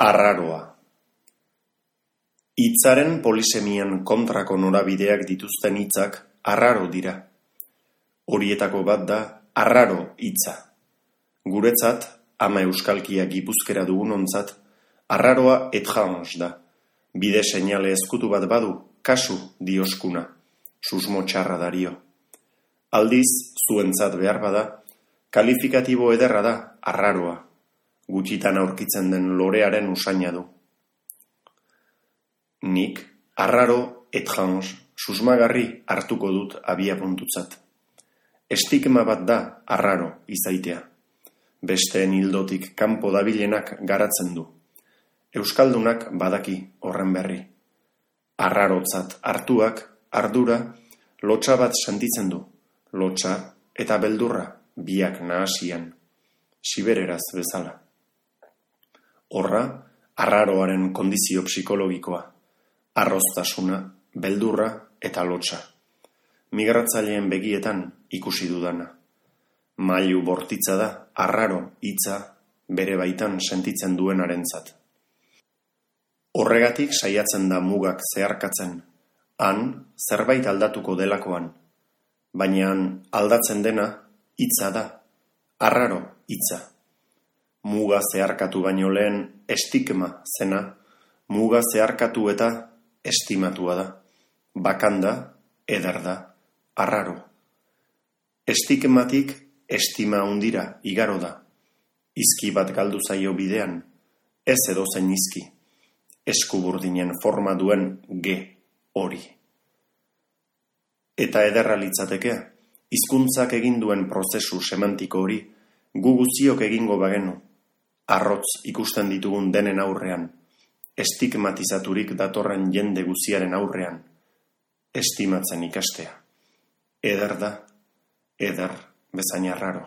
Arraroa Hitzaren polisemian kontrako norabideak dituzten hitzak arraro dira. Horietako bat da arraro hitza. Guretzat, ama euskalkia gipuzkera dugunontzat, arraroa etrange da. Bide seinale ezkutu bat badu, kasu dioskuna, susmo txarra dario. Aldiz, zuentzat behar bada, kalifikatibo ederra da arraroa gutxitan aurkitzen den lorearen usaina du. Nik, arraro, etrange, susmagarri hartuko dut abia puntutzat. Estigma bat da arraro izaitea. Besteen hildotik kanpo dabilenak garatzen du. Euskaldunak badaki horren berri. Arrarotzat hartuak, ardura, lotxa bat sentitzen du. Lotxa eta beldurra biak nahasian. Sibereraz bezala. Horra, arraroaren kondizio psikologikoa, arroztasuna, beldurra eta lotxa. Migratzaileen begietan ikusi dudana. Mailu bortitza da, arraro, hitza, bere baitan sentitzen duenarentzat. Horregatik saiatzen da mugak zeharkatzen, han zerbait aldatuko delakoan, baina aldatzen dena hitza da, arraro hitza muga zeharkatu baino lehen estigma zena, muga zeharkatu eta estimatua da, bakanda, eder da, arraro. Estigmatik estima undira igaro da, izki bat galdu zaio bidean, ez edo zen izki, eskuburdinen forma duen ge hori. Eta ederra litzateke, hizkuntzak egin duen prozesu semantiko hori, gu guziok egingo bagenu, arrotz ikusten ditugun denen aurrean, estigmatizaturik datorren jende guziaren aurrean, estimatzen ikastea. Eder da, eder bezain arraro.